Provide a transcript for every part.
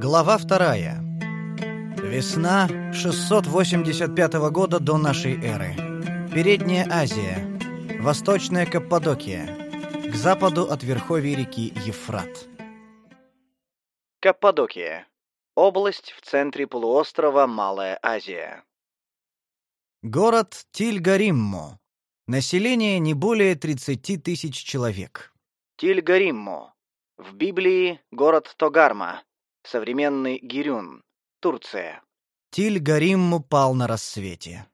Глава вторая. Весна 685 года до нашей эры. Передняя Азия. Восточная Каппадокия. К западу от верховья реки Евфрат. Каппадокия. Область в центре полуострова Малая Азия. Город Тильгариммо. Население не более 30 тысяч человек. Тильгариммо. В Библии город Тогарма, современный Гирюн, Турция. Тильгариммо пал на рассвете.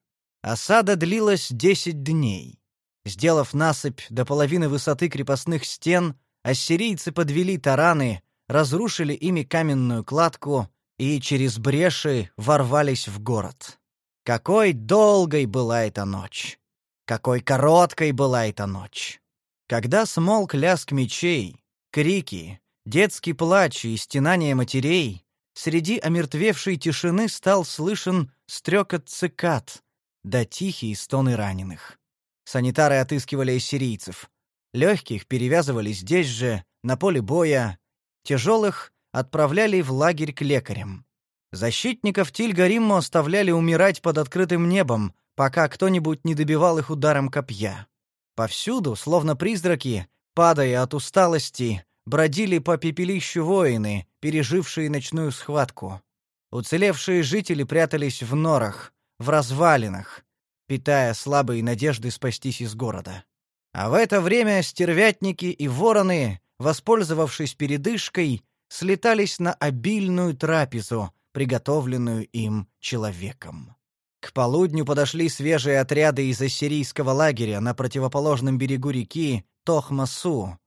Осада длилась 10 дней. Сделав насыпь до половины высоты крепостных стен, ассирийцы подвели тараны, разрушили ими каменную кладку и через бреши ворвались в город. Какой долгой была эта ночь! Какой короткой была эта ночь! Когда смолк лязг мечей, Крики, детский плач и стенание матерей, среди омертвевшей тишины стал слышен стрекот цикад, да тихие стоны раненых. Санитары отыскивали ассирийцев. Легких перевязывали здесь же, на поле боя, тяжелых отправляли в лагерь к лекарям. Защитников Тильгариммо оставляли умирать под открытым небом, пока кто-нибудь не добивал их ударом копья. Повсюду, словно призраки, Падая от усталости, бродили по пепелищу воины, пережившие ночную схватку. Уцелевшие жители прятались в норах, в развалинах, питая слабые надежды спастись из города. А в это время стервятники и вороны, воспользовавшись передышкой, слетались на обильную трапезу, приготовленную им человеком. К полудню подошли свежие отряды из ассирийского лагеря на противоположном берегу реки Тохмасу,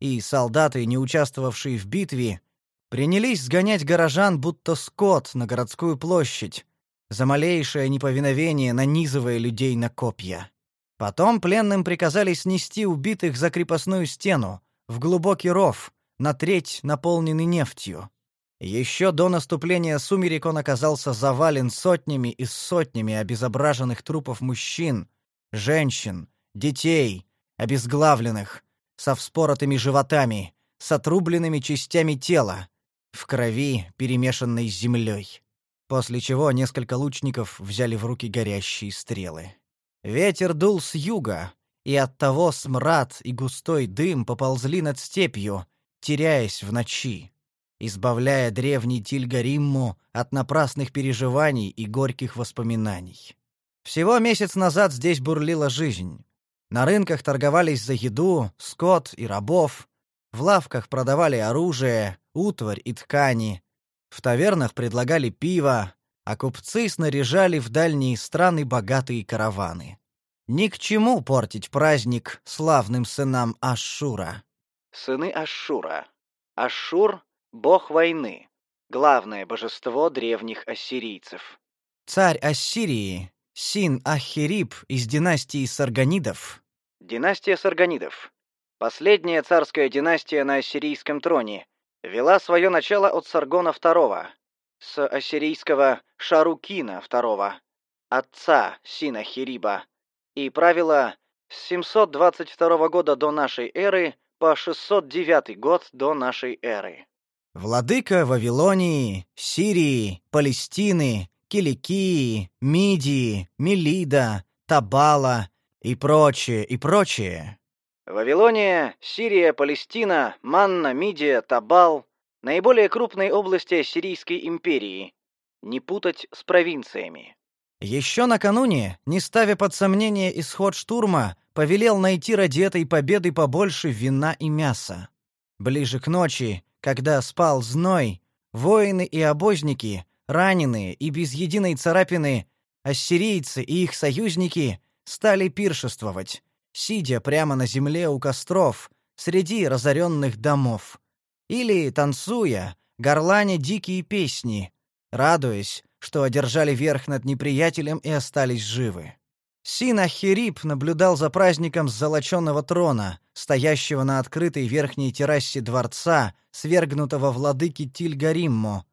и солдаты, не участвовавшие в битве, принялись сгонять горожан будто скот на городскую площадь, за малейшее неповиновение нанизывая людей на копья. Потом пленным приказали снести убитых за крепостную стену, в глубокий ров, на треть наполненный нефтью. Еще до наступления сумерек он оказался завален сотнями и сотнями обезображенных трупов мужчин, женщин, детей, обезглавленных, со вспоротыми животами, с отрубленными частями тела, в крови, перемешанной с землей. После чего несколько лучников взяли в руки горящие стрелы. Ветер дул с юга, и оттого смрад и густой дым поползли над степью, теряясь в ночи избавляя древний Тильгаримму от напрасных переживаний и горьких воспоминаний. Всего месяц назад здесь бурлила жизнь. На рынках торговались за еду, скот и рабов, в лавках продавали оружие, утварь и ткани, в тавернах предлагали пиво, а купцы снаряжали в дальние страны богатые караваны. Ни к чему портить праздник славным сынам Ашшура. Сыны Ашшура. Ашшур бог войны, главное божество древних ассирийцев. Царь Ассирии, Син-Ахириб из династии Сарганидов. Династия Сарганидов. Последняя царская династия на ассирийском троне, вела свое начало от Саргона II, с ассирийского Шарукина II, отца Синахириба, и правила с 722 года до нашей эры по 609 год до нашей эры. Владыка Вавилонии, Сирии, Палестины, Киликии, Мидии, Мелида, Табала и прочее, и прочее. Вавилония, Сирия, Палестина, Манна, Мидия, Табал — наиболее крупные области Сирийской империи. Не путать с провинциями. Еще накануне, не ставя под сомнение исход штурма, повелел найти ради этой победы побольше вина и мяса. Ближе к ночи когда спал зной, воины и обозники, раненые и без единой царапины, ассирийцы и их союзники стали пиршествовать, сидя прямо на земле у костров, среди разоренных домов. Или, танцуя, горланя дикие песни, радуясь, что одержали верх над неприятелем и остались живы. Синахирип наблюдал за праздником с золоченного трона, стоящего на открытой верхней террасе дворца, свергнутого владыки Тильгариммо.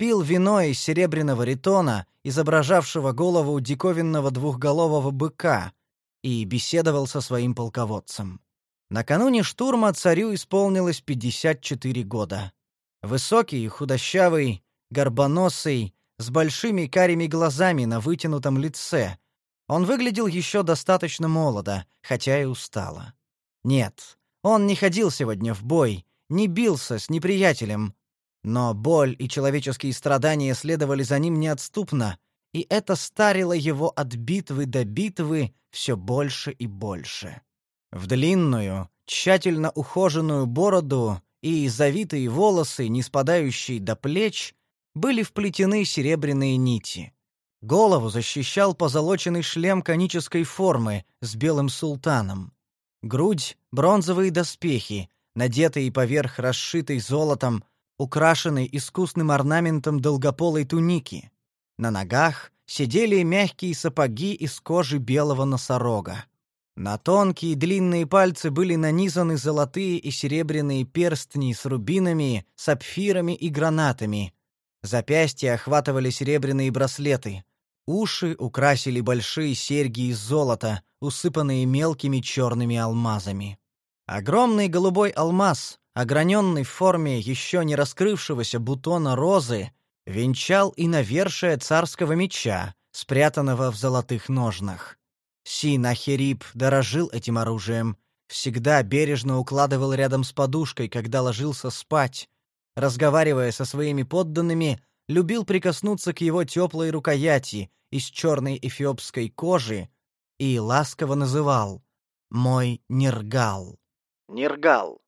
Пил вино из серебряного ритона, изображавшего голову диковинного двухголового быка, и беседовал со своим полководцем. Накануне штурма царю исполнилось 54 года. Высокий, худощавый, горбоносый, с большими карими глазами на вытянутом лице. Он выглядел еще достаточно молодо, хотя и устало. Нет, он не ходил сегодня в бой, не бился с неприятелем. Но боль и человеческие страдания следовали за ним неотступно, и это старило его от битвы до битвы все больше и больше. В длинную, тщательно ухоженную бороду и завитые волосы, не спадающие до плеч, были вплетены серебряные нити. Голову защищал позолоченный шлем конической формы с белым султаном. Грудь — бронзовые доспехи, надетые поверх расшитой золотом, украшенной искусным орнаментом долгополой туники. На ногах сидели мягкие сапоги из кожи белого носорога. На тонкие длинные пальцы были нанизаны золотые и серебряные перстни с рубинами, сапфирами и гранатами. Запястья охватывали серебряные браслеты. Уши украсили большие серьги из золота, усыпанные мелкими черными алмазами. Огромный голубой алмаз, ограненный в форме еще не раскрывшегося бутона розы, венчал и навершие царского меча, спрятанного в золотых ножнах. Синахериб дорожил этим оружием, всегда бережно укладывал рядом с подушкой, когда ложился спать. Разговаривая со своими подданными, любил прикоснуться к его теплой рукояти из черной эфиопской кожи и ласково называл «мой Нергал». Нергал.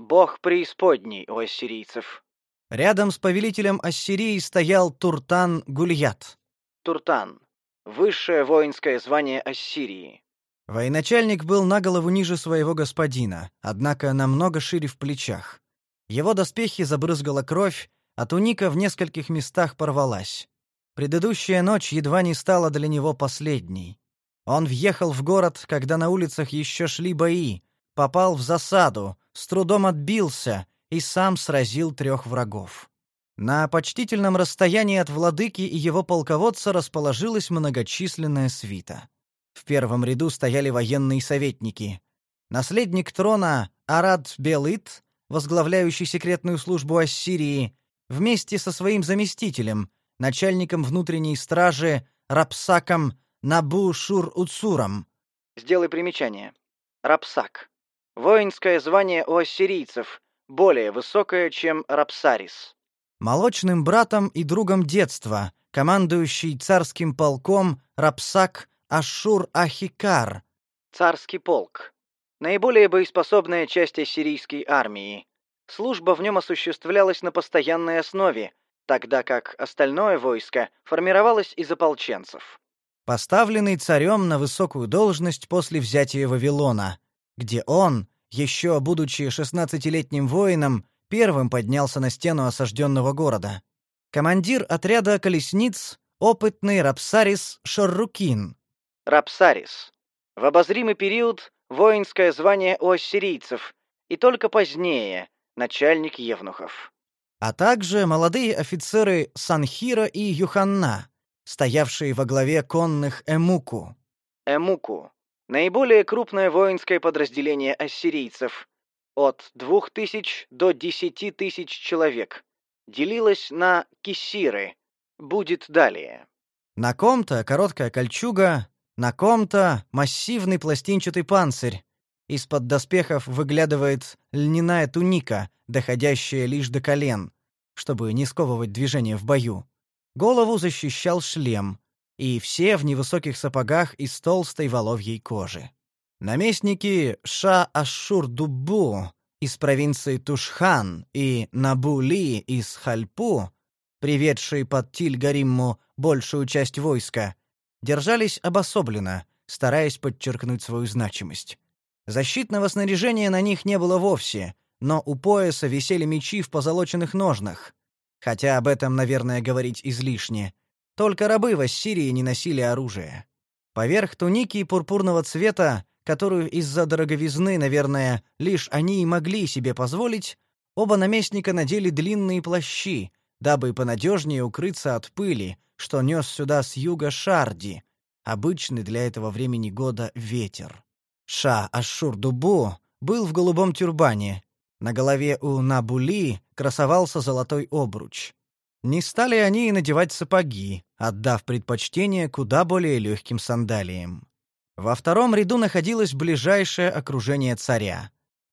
Бог преисподней у ассирийцев. Рядом с повелителем Ассирии стоял Туртан Гульят. Туртан. Высшее воинское звание Ассирии. Военачальник был на голову ниже своего господина, однако намного шире в плечах. Его доспехи забрызгала кровь, а туника в нескольких местах порвалась. Предыдущая ночь едва не стала для него последней. Он въехал в город, когда на улицах еще шли бои, попал в засаду, с трудом отбился и сам сразил трех врагов. На почтительном расстоянии от владыки и его полководца расположилась многочисленная свита. В первом ряду стояли военные советники. Наследник трона Арад Белыт, возглавляющий секретную службу Ассирии, вместе со своим заместителем, начальником внутренней стражи Рапсаком Набу Шур-Уцуром. Сделай примечание. Рапсак. Воинское звание у ассирийцев, более высокое, чем Рапсарис. Молочным братом и другом детства, командующий царским полком Рапсак Ашур-Ахикар. Царский полк. Наиболее боеспособная часть ассирийской армии. Служба в нем осуществлялась на постоянной основе, тогда как остальное войско формировалось из ополченцев. Поставленный царем на высокую должность после взятия Вавилона, где он, еще будучи шестнадцатилетним воином, первым поднялся на стену осажденного города. Командир отряда колесниц — опытный Рапсарис Шаррукин. Рапсарис. В обозримый период воинское звание у ассирийцев, и только позднее — начальник евнухов. А также молодые офицеры Санхира и Юханна, стоявшие во главе конных Эмуку. Эмуку Наиболее крупное воинское подразделение ассирийцев от 2000 до 10 тысяч человек делилось на кисиры. Будет далее. На ком-то короткая кольчуга, на ком-то массивный пластинчатый панцирь. Из-под доспехов выглядывает льняная туника, доходящая лишь до колен, чтобы не сковывать движение в бою. Голову защищал шлем, и все в невысоких сапогах из толстой воловьей кожи. Наместники Ша-Ашур-Дуббу из провинции Тушхан и Набули из Хальпу, приведшие под Тиль-Гаримму большую часть войска, держались обособленно, стараясь подчеркнуть свою значимость. Защитного снаряжения на них не было вовсе, но у пояса висели мечи в позолоченных ножнах. Хотя об этом, наверное, говорить излишне. Только рабы в Ассирии не носили оружие. Поверх туники пурпурного цвета, которую из-за дороговизны, наверное, лишь они и могли себе позволить, оба наместника надели длинные плащи, дабы понадежнее укрыться от пыли, что нес сюда с юга Шарди, обычный для этого времени года ветер. Ша Ашур-Дубу был в голубом тюрбане. На голове у Набули красовался золотой обруч. Не стали они и надевать сапоги, отдав предпочтение куда более легким сандалиям. Во втором ряду находилось ближайшее окружение царя.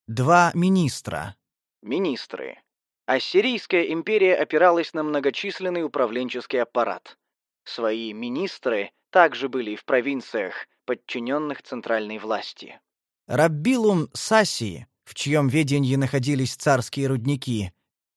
Два министра. Министры. Ассирийская империя опиралась на многочисленный управленческий аппарат. Свои министры также были в провинциях, подчиненных центральной власти. Раббилум Саси, в чьем ведении находились царские рудники.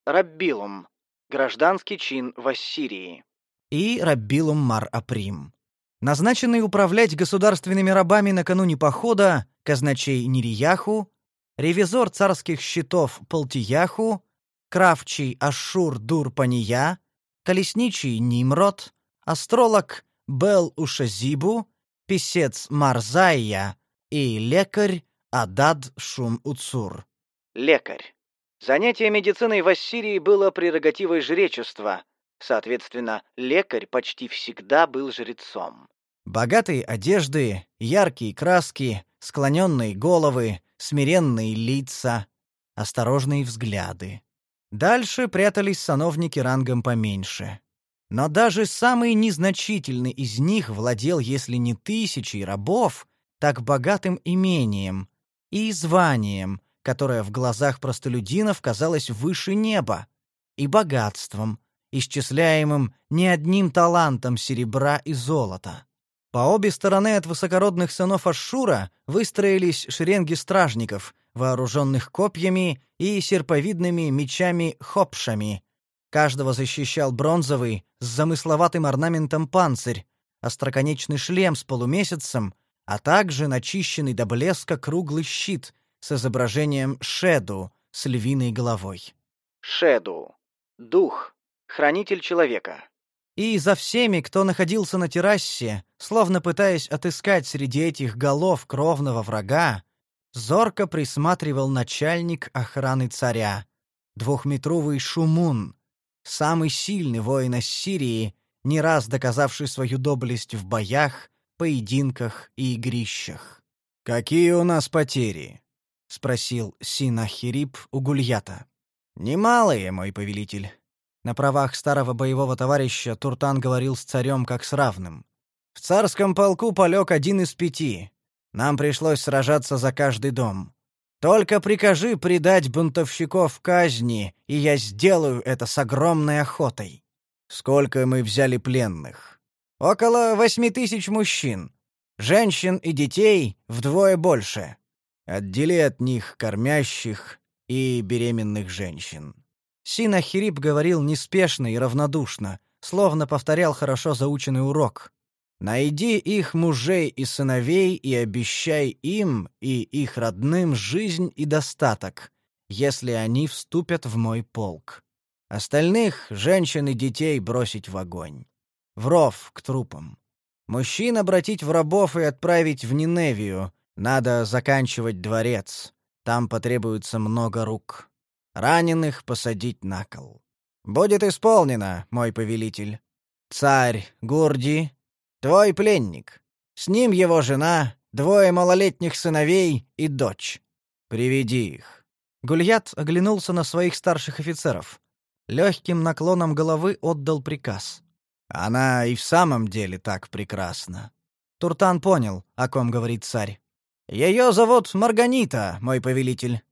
Раббилум гражданский чин в Ассирии. И Раббилум Мар-Априм. Назначенный управлять государственными рабами накануне похода казначей Нирияху, ревизор царских счетов Полтияху, кравчий Ашур-Дур-Пания, колесничий Нимрод, астролог Бел-Ушазибу, писец Марзайя и лекарь Адад Шум-Уцур. Лекарь. Занятие медициной в Ассирии было прерогативой жречества, соответственно, лекарь почти всегда был жрецом. Богатые одежды, яркие краски, склоненные головы, смиренные лица, осторожные взгляды. Дальше прятались сановники рангом поменьше. Но даже самый незначительный из них владел, если не тысячей рабов, так богатым имением и званием, которое в глазах простолюдинов казалось выше неба, и богатством, исчисляемым не одним талантом серебра и золота. По обе стороны от высокородных сынов Ашшура выстроились шеренги стражников, вооруженных копьями и серповидными мечами-хопшами. Каждого защищал бронзовый, с замысловатым орнаментом панцирь, остроконечный шлем с полумесяцем, а также начищенный до блеска круглый щит с изображением Шеду с львиной головой. Шеду. Дух. Хранитель человека. И за всеми, кто находился на террасе, словно пытаясь отыскать среди этих голов кровного врага, зорко присматривал начальник охраны царя, двухметровый Шумун, самый сильный воин Ассирии, не раз доказавший свою доблесть в боях, поединках и игрищах. «Какие у нас потери?» — спросил Синахирип у Гульята. «Немалые, мой повелитель». На правах старого боевого товарища Туртан говорил с царем как с равным. «В царском полку полег один из пяти. Нам пришлось сражаться за каждый дом. Только прикажи предать бунтовщиков казни, и я сделаю это с огромной охотой. Сколько мы взяли пленных? Около восьми тысяч мужчин. Женщин и детей вдвое больше. Отдели от них кормящих и беременных женщин. Синахирип говорил неспешно и равнодушно, словно повторял хорошо заученный урок. «Найди их мужей и сыновей и обещай им и их родным жизнь и достаток, если они вступят в мой полк. Остальных, женщин и детей, бросить в огонь. В ров к трупам. Мужчин обратить в рабов и отправить в Ниневию, надо заканчивать дворец. Там потребуется много рук. Раненых посадить на кол. Будет исполнено, мой повелитель. Царь Гурди, твой пленник. С ним его жена, двое малолетних сыновей и дочь. Приведи их. Гульят оглянулся на своих старших офицеров. Легким наклоном головы отдал приказ. Она и в самом деле так прекрасна. Туртан понял, о ком говорит царь. Ее зовут Марганита, мой повелитель.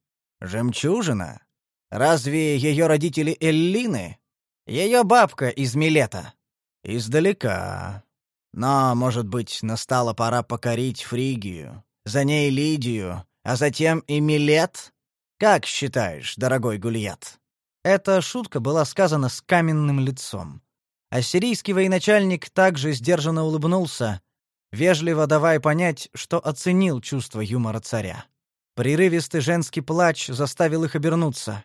Жемчужина? Разве ее родители Эллины? Ее бабка из Милета. Издалека. Но, может быть, настала пора покорить Фригию, за ней Лидию, а затем и Милет? Как считаешь, дорогой Гульят? Эта шутка была сказана с каменным лицом. Ассирийский военачальник также сдержанно улыбнулся, вежливо давая понять, что оценил чувство юмора царя. Прерывистый женский плач заставил их обернуться.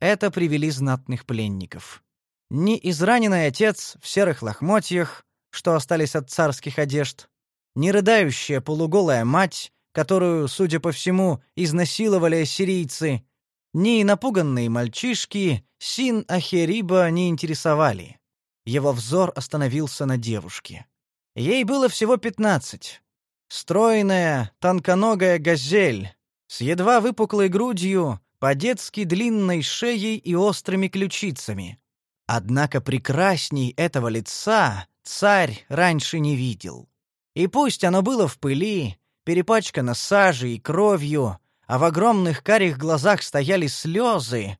Это привели знатных пленников. Ни израненный отец в серых лохмотьях, что остались от царских одежд, ни рыдающая полуголая мать, которую, судя по всему, изнасиловали ассирийцы, ни напуганные мальчишки Син Ахериба не интересовали. Его взор остановился на девушке. Ей было всего пятнадцать. Стройная, тонконогая газель с едва выпуклой грудью, по-детски длинной шеей и острыми ключицами. Однако прекрасней этого лица царь раньше не видел. И пусть оно было в пыли, перепачкано сажей и кровью, а в огромных карих глазах стояли слезы,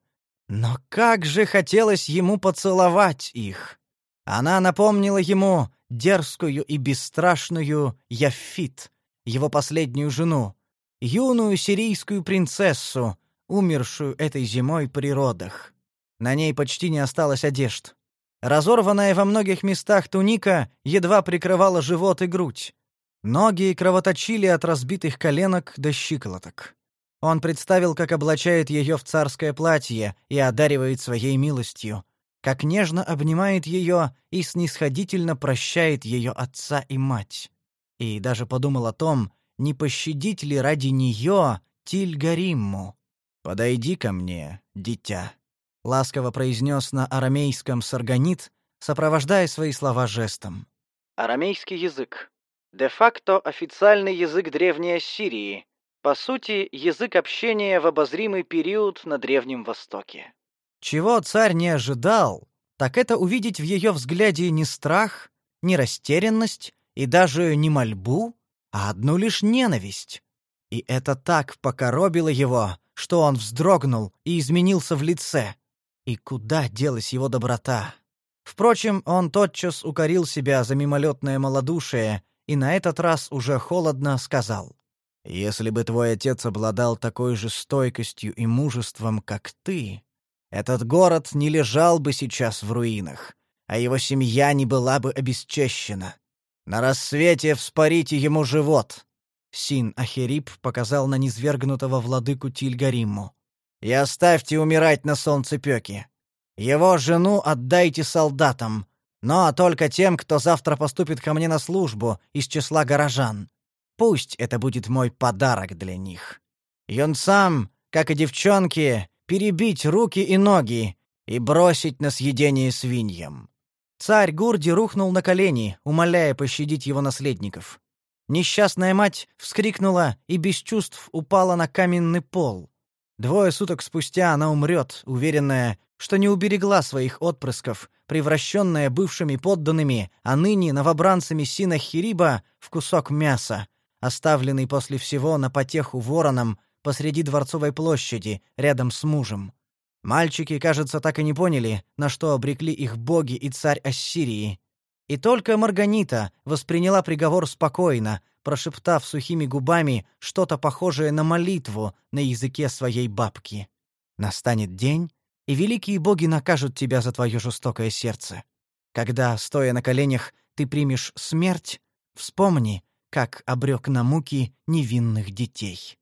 но как же хотелось ему поцеловать их! Она напомнила ему дерзкую и бесстрашную Яфит, его последнюю жену, юную сирийскую принцессу, умершую этой зимой при родах. На ней почти не осталось одежд. Разорванная во многих местах туника едва прикрывала живот и грудь. Ноги кровоточили от разбитых коленок до щиколоток. Он представил, как облачает ее в царское платье и одаривает своей милостью, как нежно обнимает ее и снисходительно прощает ее отца и мать. И даже подумал о том, не пощадить ли ради нее Тильгаримму. «Подойди ко мне, дитя», — ласково произнес на арамейском сарганит, сопровождая свои слова жестом. Арамейский язык. Де-факто официальный язык Древней Ассирии, по сути, язык общения в обозримый период на Древнем Востоке. Чего царь не ожидал, так это увидеть в ее взгляде не страх, не растерянность и даже не мольбу, а одну лишь ненависть. И это так покоробило его, что он вздрогнул и изменился в лице. И куда делась его доброта? Впрочем, он тотчас укорил себя за мимолетное малодушие и на этот раз уже холодно сказал. Если бы твой отец обладал такой же стойкостью и мужеством, как ты, этот город не лежал бы сейчас в руинах, а его семья не была бы обесчещена. На рассвете вспорите ему живот. Син Ахерип показал на низвергнутого владыку Тильгаримму. И оставьте умирать на солнцепёке. Его жену отдайте солдатам, но только тем, кто завтра поступит ко мне на службу из числа горожан. Пусть это будет мой подарок для них. Сам, как и девчонки, перебить руки и ноги и бросить на съедение свиньям. Царь Гурди рухнул на колени, умоляя пощадить его наследников. Несчастная мать вскрикнула и без чувств упала на каменный пол. Двое суток спустя она умрет, уверенная, что не уберегла своих отпрысков, превращенная бывшими подданными, а ныне новобранцами Сина Хириба в кусок мяса, оставленный после всего на потеху воронам посреди дворцовой площади, рядом с мужем. Мальчики, кажется, так и не поняли, на что обрекли их боги и царь Ассирии. И только Марганита восприняла приговор спокойно, прошептав сухими губами что-то похожее на молитву на языке своей бабки. Настанет день, и великие боги накажут тебя за твое жестокое сердце. Когда, стоя на коленях, ты примешь смерть, вспомни, как обрек на муки невинных детей.